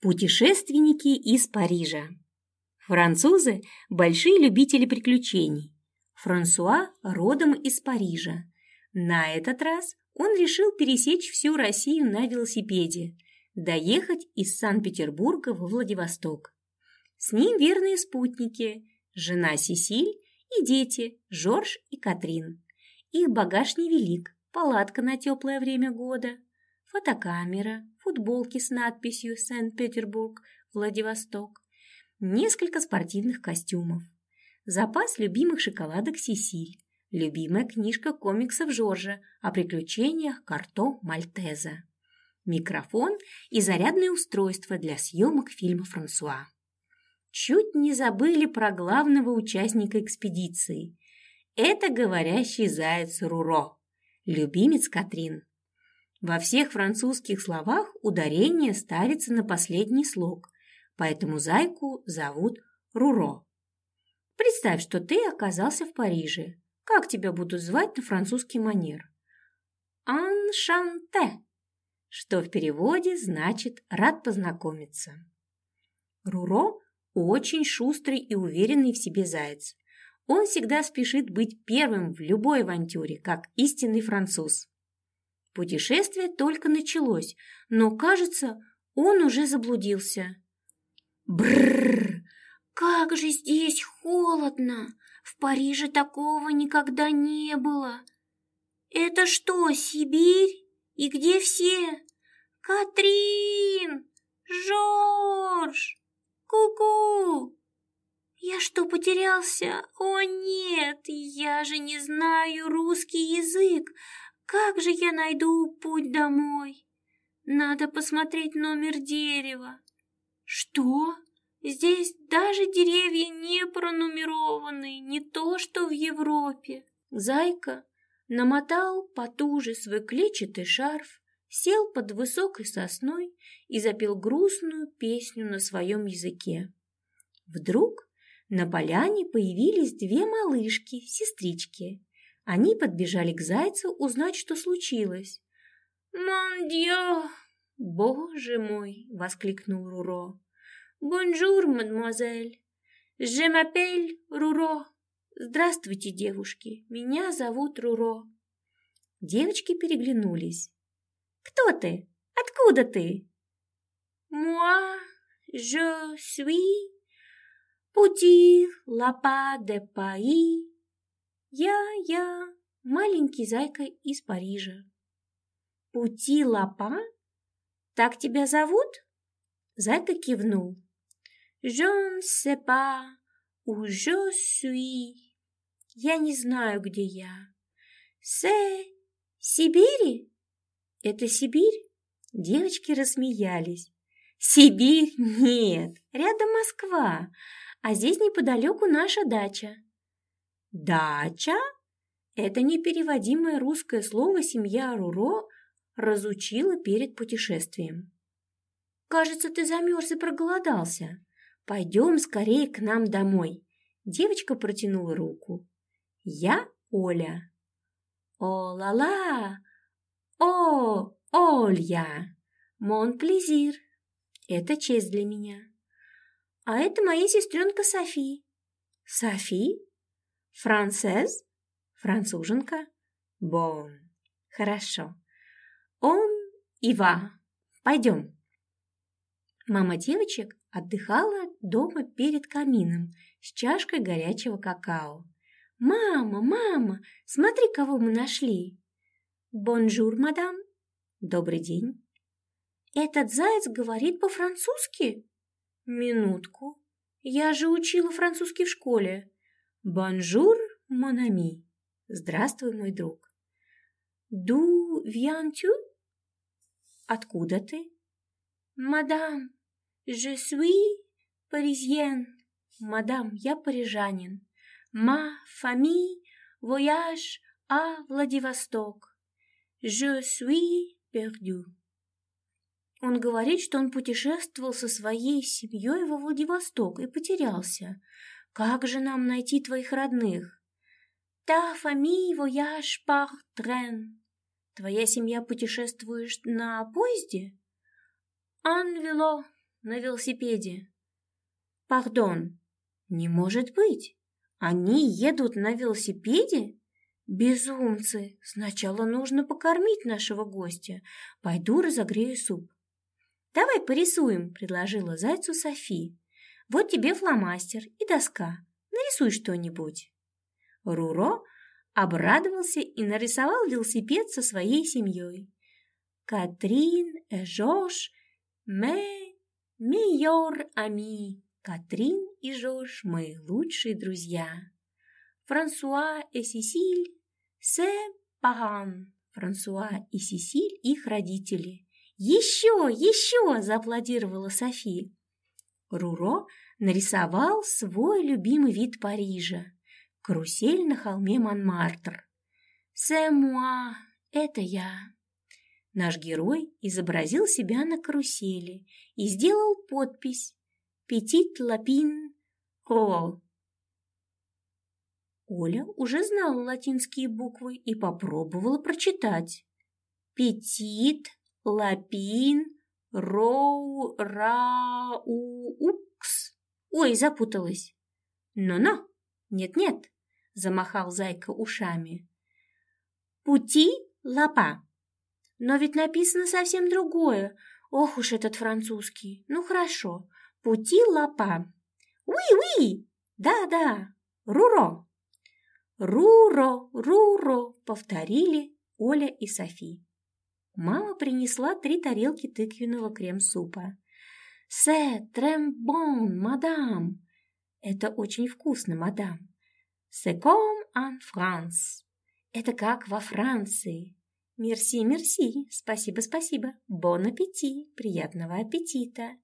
Путешественники из Парижа. Французы – большие любители приключений. Франсуа родом из Парижа. На этот раз он решил пересечь всю Россию на велосипеде, доехать из Санкт-Петербурга во Владивосток. С ним верные спутники – жена Сесиль и дети Жорж и Катрин. Их багаж невелик, палатка на теплое время года, фотокамера, футболки с надписью «Санкт-Петербург, Владивосток», несколько спортивных костюмов, запас любимых шоколадок Сесиль, любимая книжка комиксов Жоржа о приключениях Карто Мальтеза, микрофон и зарядное устройство для съемок фильма Франсуа. Чуть не забыли про главного участника экспедиции. Это говорящий заяц Руро, любимец Катрин. Во всех французских словах ударение ставится на последний слог, поэтому зайку зовут Руро. Представь, что ты оказался в Париже. Как тебя будут звать на французский манер? «Аншанте», что в переводе значит «рад познакомиться». Руро – очень шустрый и уверенный в себе заяц. Он всегда спешит быть первым в любой авантюре, как истинный француз. Путешествие только началось, но, кажется, он уже заблудился. Бррр! Как же здесь холодно! В Париже такого никогда не было. Это что, Сибирь? И где все? Катрин! Жорж! Ку-ку! Я что, потерялся? О нет, я же не знаю русский язык. Как же я найду путь домой? Надо посмотреть номер дерева. Что? Здесь даже деревья не пронумерованы, не то что в Европе. Зайка намотал потуже свой клетчатый шарф, сел под высокой сосной и запел грустную песню на своем языке. Вдруг на поляне появились две малышки, сестрички. Они подбежали к зайцу узнать, что случилось. «Mon Dieu! Боже мой!» — воскликнул Руро. «Bonjour, mademoiselle! Je m'appelle Руро!» «Здравствуйте, девушки! Меня зовут Руро!» Девочки переглянулись. «Кто ты? Откуда ты?» «Moi, je suis petit lapin de Paris!» Я, я, маленький зайка из Парижа. Пути Лапа? Так тебя зовут? Зайка кивнул. Je ne sais pas où je suis. Я не знаю, где я. C'est Сибири? Это Сибирь? Девочки рассмеялись. Сибирь? Нет, рядом Москва, а здесь неподалеку наша дача. Дача – это непереводимое русское слово семья Руро разучила перед путешествием. «Кажется, ты замерз и проголодался. Пойдем скорее к нам домой». Девочка протянула руку. «Я Оля». «О-ла-ла! О, Олья! Мон плезир! Это честь для меня. А это моя сестренка Софи». «Софи?» Францез? Француженка? Бон. Хорошо. Он y va. Пойдем. Мама девочек отдыхала дома перед камином с чашкой горячего какао. «Мама, мама, смотри, кого мы нашли!» «Bonjour, madame!» «Добрый день!» «Этот заяц говорит по-французски?» «Минутку, я же учила французский в школе. Bonjour, mon ami. Здравствуй, мой друг. Ду viens-tu? Откуда ты? Мадам, je suis паризьен. Мадам, я парижанин. Ма famille voyage à Владивосток. Je suis perdu. Он говорит, что он путешествовал со своей семьей во Владивосток и потерялся. Как же нам найти твоих родных? Та фами вояж пар трен. Твоя семья путешествуешь на поезде? Ан вело. на велосипеде. Пардон, не может быть. Они едут на велосипеде? Безумцы! Сначала нужно покормить нашего гостя. Пойду разогрею суп. Давай порисуем, предложила зайцу Софи. Вот тебе фломастер и доска. Нарисуй что-нибудь. Руро обрадовался и нарисовал велосипед со своей семьей. Катрин Жорж, мы meilleurs ами. Катрин и Жорж – мои лучшие друзья. Франсуа и Сесиль – се паран. Франсуа и Сесиль – их родители. «Еще, еще!» – зааплодировала Софи. Руро нарисовал свой любимый вид Парижа – карусель на холме Монмартр. «Се муа» – это я. Наш герой изобразил себя на карусели и сделал подпись Петит Лапин Ро. Оля уже знала латинские буквы и попробовала прочитать. Петит Лапин Роу Раукс. Ой, запуталась. Но-но, нет-нет, замахал зайка ушами. Пути лапа. Но ведь написано совсем другое. Ох уж этот французский. Ну хорошо, Пути лапа. Уи-уи! Да-да, Руро. Руро, Руро, повторили Оля и Софи. Мама принесла три тарелки тыквенного крем-супа. «Се трембон, мадам!» «Это очень вкусно, мадам!» «Се ком ан Франс!» «Это как во Франции!» «Мерси, мерси! Спасибо, спасибо! Бон аппетит! Приятного аппетита!»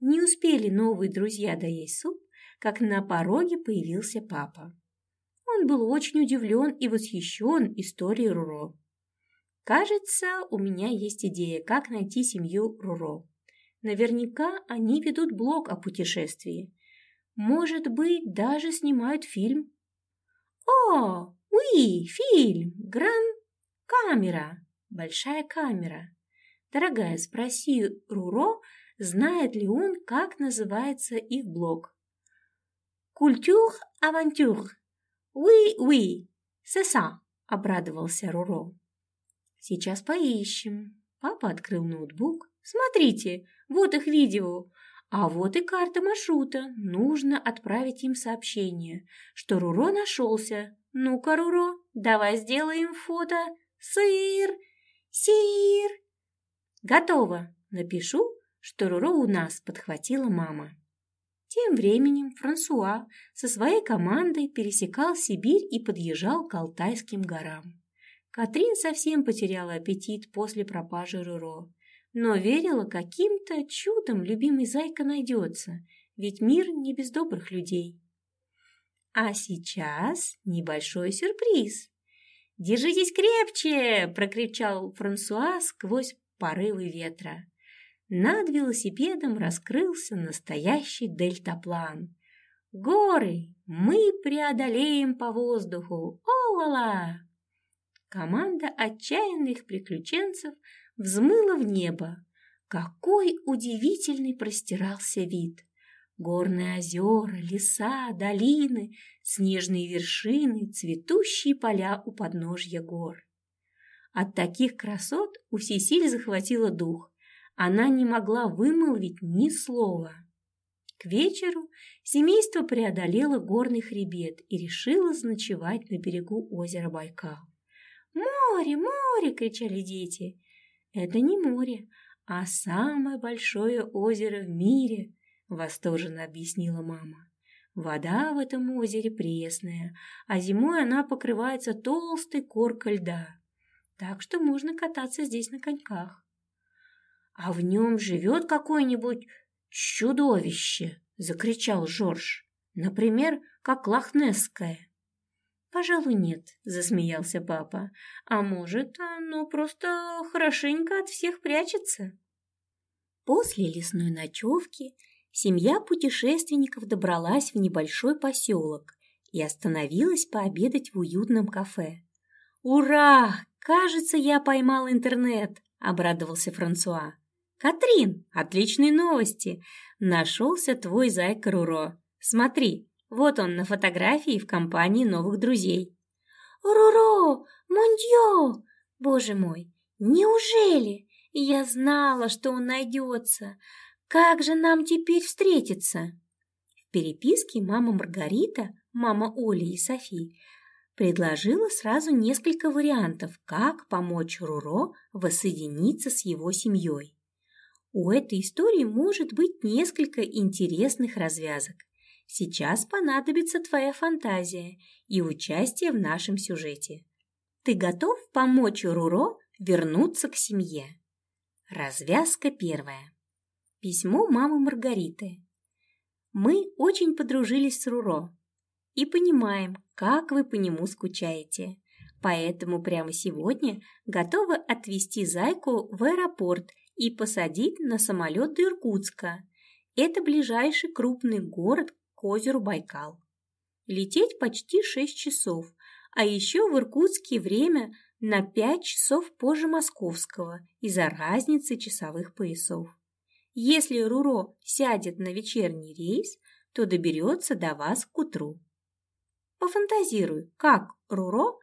Не успели новые друзья доесть суп, как на пороге появился папа. Он был очень удивлен и восхищен историей Руро. «Кажется, у меня есть идея, как найти семью Руро. Наверняка они ведут блог о путешествии. Может быть, даже снимают фильм». «О, уи, фильм! Гран камера! Большая камера!» «Дорогая, спроси Руро, знает ли он, как называется их блог. «Культюр авантюр! Oui, oui, c'est ça!» – обрадовался Руро. «Сейчас поищем». Папа открыл ноутбук. «Смотрите, вот их видео. А вот и карта маршрута. Нужно отправить им сообщение, что Руро нашелся. Ну-ка, Руро, давай сделаем фото. Сыр! Сир!» «Готово. Напишу что Руро у нас подхватила мама. Тем временем Франсуа со своей командой пересекал Сибирь и подъезжал к Алтайским горам. Катрин совсем потеряла аппетит после пропажи Руро, но верила каким-то чудом любимый зайка найдется, ведь мир не без добрых людей. А сейчас небольшой сюрприз. «Держитесь крепче!» – прокричал Франсуа сквозь порывы ветра. Над велосипедом раскрылся настоящий дельтаплан. «Горы! Мы преодолеем по воздуху! О-ла-ла!» Команда отчаянных приключенцев взмыла в небо. Какой удивительный простирался вид! Горные озера, леса, долины, снежные вершины, цветущие поля у подножья гор. От таких красот у Сесиль захватило дух – она не могла вымолвить ни слова. К вечеру семейство преодолело горный хребет и решило заночевать на берегу озера Байкал. «Море, море!» – кричали дети. «Это не море, а самое большое озеро в мире!» – восторженно объяснила мама. Вода в этом озере пресная, а зимой она покрывается толстой коркой льда, так что можно кататься здесь на коньках а в нем живет какое-нибудь чудовище!» — закричал Жорж. «Например, как лохнесское». «Пожалуй, нет», — засмеялся папа. «А может, оно просто хорошенько от всех прячется?» После лесной ночевки семья путешественников добралась в небольшой поселок и остановилась пообедать в уютном кафе. «Ура! Кажется, я поймал интернет!» – обрадовался Франсуа. Катрин, отличные новости! Нашелся твой зайка Руро. Смотри, вот он на фотографии в компании новых друзей. Руро! Мондьо! Боже мой, неужели? Я знала, что он найдется. Как же нам теперь встретиться? В переписке мама Маргарита, мама Оли и Софи предложила сразу несколько вариантов, как помочь Руро воссоединиться с его семьей. У этой истории может быть несколько интересных развязок. Сейчас понадобится твоя фантазия и участие в нашем сюжете. Ты готов помочь Руро вернуться к семье? Развязка первая. Письмо мамы Маргариты. Мы очень подружились с Руро и понимаем, как вы по нему скучаете. Поэтому прямо сегодня готовы отвезти Зайку в аэропорт и посадить на самолет до Иркутска. Это ближайший крупный город к озеру Байкал. Лететь почти 6 часов, а еще в Иркутске время на 5 часов позже московского из-за разницы часовых поясов. Если Руро сядет на вечерний рейс, то доберется до вас к утру. Пофантазируй, как Руро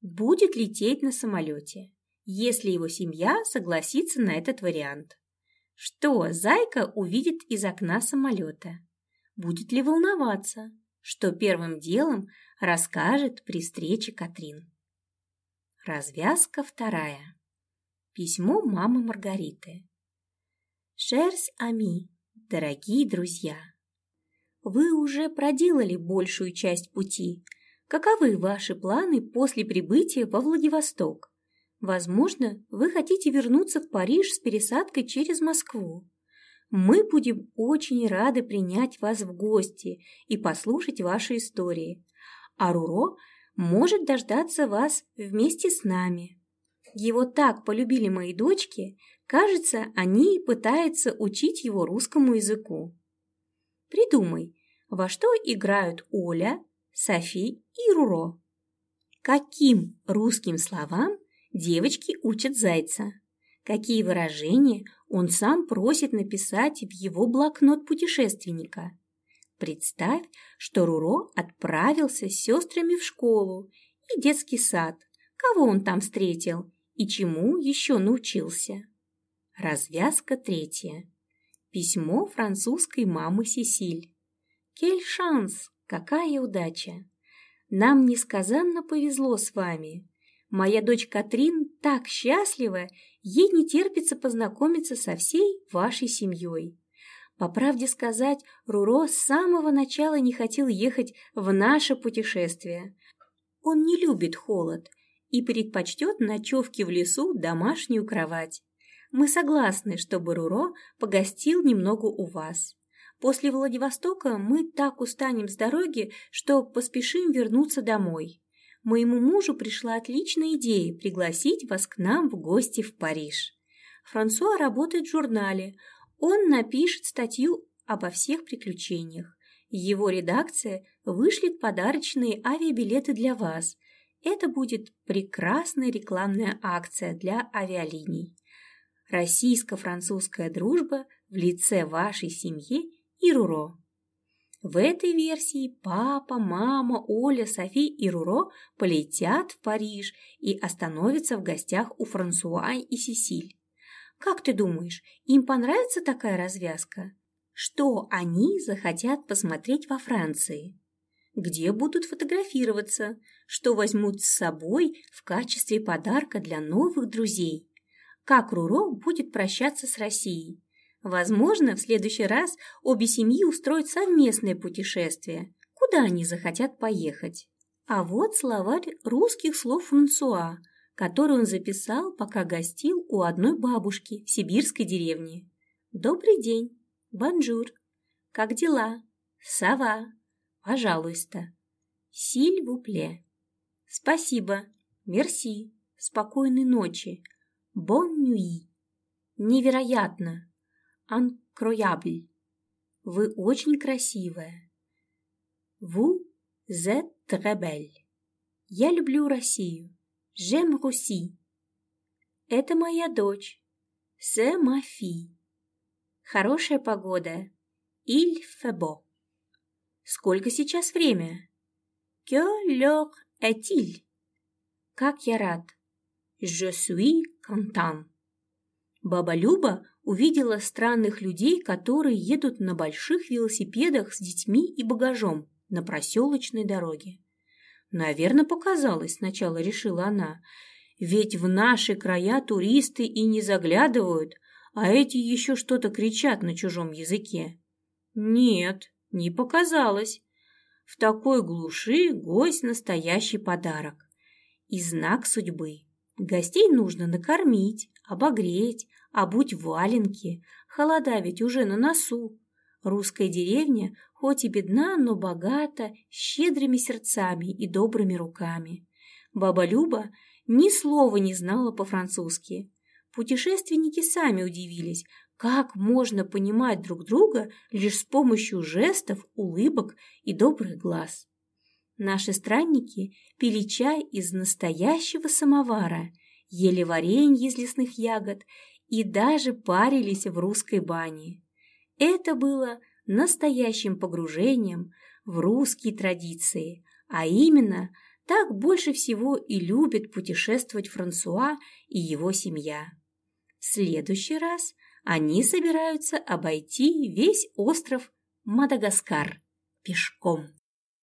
будет лететь на самолете, если его семья согласится на этот вариант. Что Зайка увидит из окна самолета? Будет ли волноваться? Что первым делом расскажет при встрече Катрин? Развязка вторая. Письмо мамы Маргариты. Шерс Ами, дорогие друзья. Вы уже проделали большую часть пути. Каковы ваши планы после прибытия во Владивосток? Возможно, вы хотите вернуться в Париж с пересадкой через Москву. Мы будем очень рады принять вас в гости и послушать ваши истории. А Руро может дождаться вас вместе с нами. Его так полюбили мои дочки, кажется, они пытаются учить его русскому языку. Придумай, во что играют Оля, Софи и Руро. Каким русским словам девочки учат зайца? Какие выражения он сам просит написать в его блокнот путешественника? Представь, что Руро отправился с сестрами в школу и детский сад. Кого он там встретил и чему еще научился? Развязка третья. Письмо французской мамы Сесиль. Кель шанс! Какая удача! Нам несказанно повезло с вами. Моя дочь Катрин так счастлива, ей не терпится познакомиться со всей вашей семьей. По правде сказать, Руро с самого начала не хотел ехать в наше путешествие. Он не любит холод и предпочтет ночевки в лесу домашнюю кровать. Мы согласны, чтобы Руро погостил немного у вас. После Владивостока мы так устанем с дороги, что поспешим вернуться домой. Моему мужу пришла отличная идея пригласить вас к нам в гости в Париж. Франсуа работает в журнале. Он напишет статью обо всех приключениях. Его редакция вышлет подарочные авиабилеты для вас. Это будет прекрасная рекламная акция для авиалиний. Российско-французская дружба в лице вашей семьи и Руро. В этой версии папа, мама, Оля, Софи и Руро полетят в Париж и остановятся в гостях у Франсуа и Сесиль. Как ты думаешь, им понравится такая развязка? Что они захотят посмотреть во Франции? Где будут фотографироваться? Что возьмут с собой в качестве подарка для новых друзей? Как Руро будет прощаться с Россией? Возможно, в следующий раз обе семьи устроят совместное путешествие, куда они захотят поехать. А вот словарь русских слов Франсуа, который он записал, пока гостил у одной бабушки в сибирской деревне. «Добрый день! Bonjour! Как дела? Ça va! Пожалуйста! S'il vous plaît! Спасибо! Merci! Спокойной ночи! Бон нюи! Невероятно! Incroyable. Вы очень красивая. Êtes très belle. Я люблю Россию. J'aime Russie. Это моя дочь. Ma fille. Хорошая погода. Fait beau. Сколько сейчас время? Que l'heure est-il? Как я рад. Je suis content. Баба Люба увидела странных людей, которые едут на больших велосипедах с детьми и багажом на проселочной дороге. Наверное, показалось, сначала решила она, ведь в наши края туристы и не заглядывают, а эти еще что-то кричат на чужом языке. Нет, не показалось. В такой глуши гость настоящий подарок. И знак судьбы. Гостей нужно накормить, обогреть, обуть валенки. Холода ведь уже на носу. Русская деревня хоть и бедна, но богата, щедрыми сердцами и добрыми руками. Баба Люба ни слова не знала по-французски. Путешественники сами удивились, как можно понимать друг друга лишь с помощью жестов, улыбок и добрых глаз. Наши странники пили чай из настоящего самовара, ели варенье из лесных ягод и даже парились в русской бане. Это было настоящим погружением в русские традиции, а именно так больше всего и любит путешествовать Франсуа и его семья. В следующий раз они собираются обойти весь остров Мадагаскар пешком.